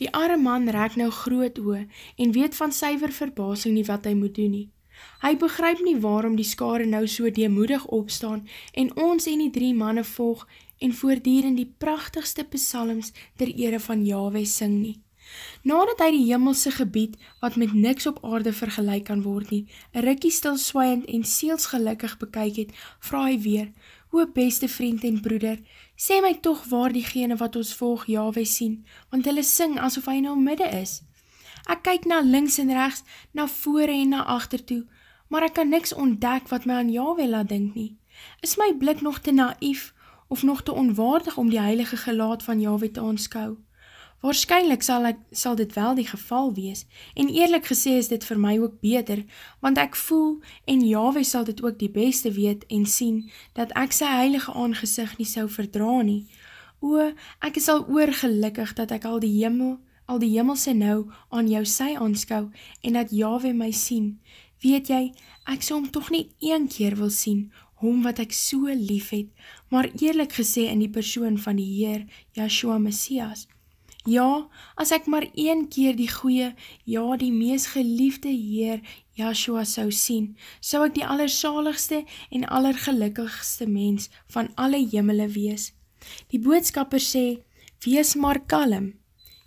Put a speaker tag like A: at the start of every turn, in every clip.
A: Die arme man rek nou groot oe en weet van syver verbasing nie wat hy moet doen nie. Hy begryp nie waarom die skare nou so deemoedig opstaan en ons en die drie manne volg en voortdurend die prachtigste psalms ter ere van Yahweh sing nie. Nadat hy die hemelse gebied, wat met niks op aarde vergelijk kan word nie, rikkie stilswaaiend en seelsgelukkig bekyk het, vraag hy weer, O beste vriend en broeder, sê my toch waar diegene wat ons volg Yahweh sien, want hulle sing asof hy nou midde is. Ek kyk na links en rechts, na vore en na achter toe, maar ek kan niks ontdek wat my aan Yahweh laat dink nie. Is my blik nog te naïef, of nog te onwaardig om die heilige gelaat van Yahweh te onskou? Waarschijnlijk sal, ek, sal dit wel die geval wees, en eerlijk gesê is dit vir my ook beter, want ek voel, en Yahweh sal dit ook die beste weet en sien, dat ek sy heilige aangezicht nie sou verdra nie. O, ek is al oorgelukkig dat ek al die hemel, al die hemelse nou aan jou sy aanskou, en dat Yahweh my sien. Weet jy, ek sal hom toch nie een keer wil sien, hom wat ek so lief het, maar eerlijk gesê in die persoon van die Heer, Yahshua Messias. Ja, as ek maar een keer die goeie, ja, die mees geliefde Heer, Yahshua sou sien, sou ek die allersaligste en allergelukkigste mens van alle jemele wees. Die boodskapper sê, wees maar kalm,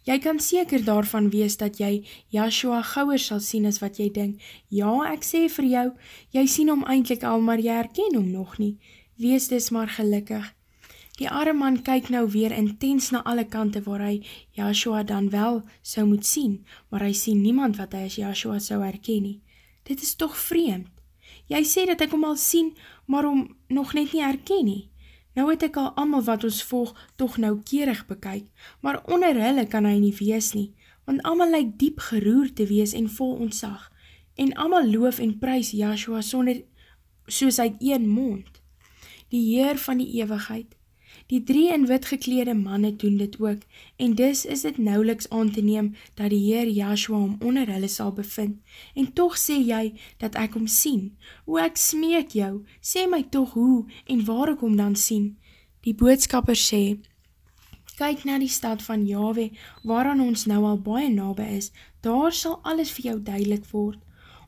A: Jy kan seker daarvan wees dat jy Joshua gouwer sal sien as wat jy denk. Ja, ek sê vir jou, jy sien hom eindelijk al, maar jy herken hom nog nie. Wees dis maar gelukkig. Die arme man kyk nou weer intens na alle kante waar hy Joshua dan wel sou moet sien, maar hy sien niemand wat hy as Joshua sou herken nie. Dit is toch vreemd. Jy sê dat ek hom al sien, maar hom nog net nie herken nie. Nou het ek al amal wat ons volg toch naukeerig bekyk, maar onder hulle kan hy nie wees nie, want amal lyk diep geroer te wees en vol ontsag, en amal loof en prijs Joshua sonder soos uit een mond. Die Heer van die eeuwigheid, Die drie in wit gekleede manne doen dit ook, en dis is dit nauweliks aan te neem, dat die Heer Joshua om onder hulle sal bevind, en toch sê jy, dat ek om sien, hoe ek smeek jou, sê my toch hoe, en waar ek om dan sien. Die boodskapper sê, kyk na die stad van Yahweh, waaraan ons nou al baie nabe is, daar sal alles vir jou duidelik word.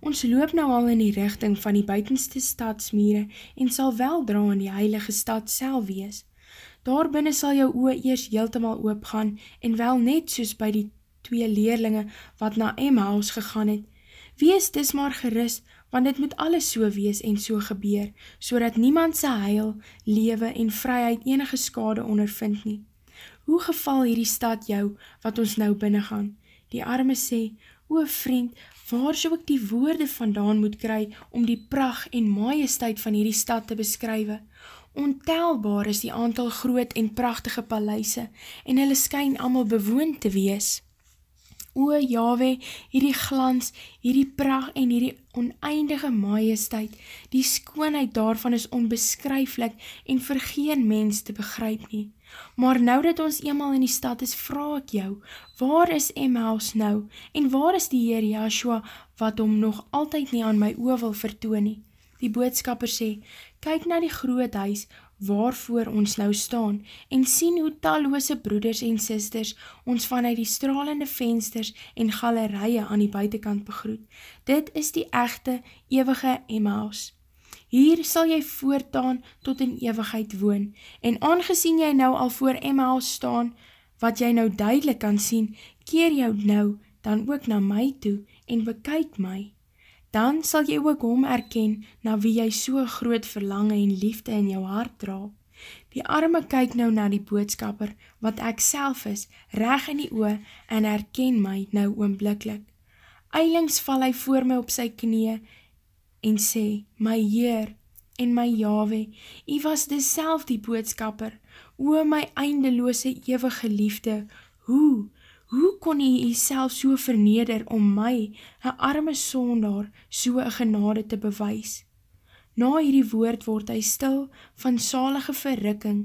A: Ons loop nou al in die richting van die buitenste stadsmere, en sal wel dra in die heilige stad sel wees. Daar binnen sal jou oor eers heeltemaal oopgaan en wel net soos by die twee leerlinge wat na Emmaus gegaan het. Wees dis maar geris, want dit moet alles so wees en so gebeur, so dat niemand sy heil, lewe en vryheid enige skade ondervind nie. Hoe geval hierdie stad jou, wat ons nou binnen gaan? Die arme sê, o vriend, waar so ek die woorde vandaan moet kry, om die pracht en majesteit van hierdie stad te beskrywe? Ontelbaar is die aantal groot en prachtige paleise en hulle skyn allemaal bewoond te wees. O Yahweh, hierdie glans, hierdie pracht en hierdie oneindige majesteit, die skoonheid daarvan is onbeskryflik en vir geen mens te begryp nie. Maar nou dat ons eenmaal in die stad is, vraag ek jou, waar is Emmaus nou en waar is die Heer Joshua wat om nog altyd nie aan my oor wil vertoon nie? Die boodskapper sê, kyk na die groot huis waarvoor ons nou staan en sien hoe talloose broeders en sisters ons vanuit die stralende vensters en galerije aan die buitenkant begroet. Dit is die echte, ewige Emmaus. Hier sal jy voortaan tot in ewigheid woon en aangezien jy nou al voor Emmaus staan, wat jy nou duidelik kan sien, keer jou nou dan ook na my toe en bekyk my dan sal jy ook hom erken na wie jy so groot verlange en liefde in jou hart dra. Die arme kyk nou na die boodskapper, wat ek self is, reg in die oor en erken my nou oombliklik. Eilings val hy voor my op sy knie en sê, my Heer en my Yahweh, hy was deself die boodskapper, o my eindeloose eeuwige liefde, hoe, Hoe kon hy hy self so verneder om my, een arme sondaar, so een genade te bewys? Na hierdie woord word hy stil van salige verrukking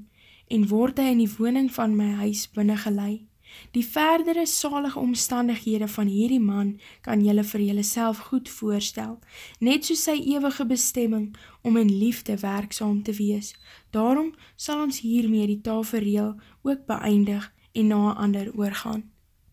A: en word hy in die woning van my huis binnengelei. Die verdere salige omstandighede van hierdie man kan jylle vir jylle self goed voorstel, net soos sy eeuwige bestemming om in liefde werkzaam te wees. Daarom sal ons hiermee die tafereel ook beëindig en na ander oorgaan.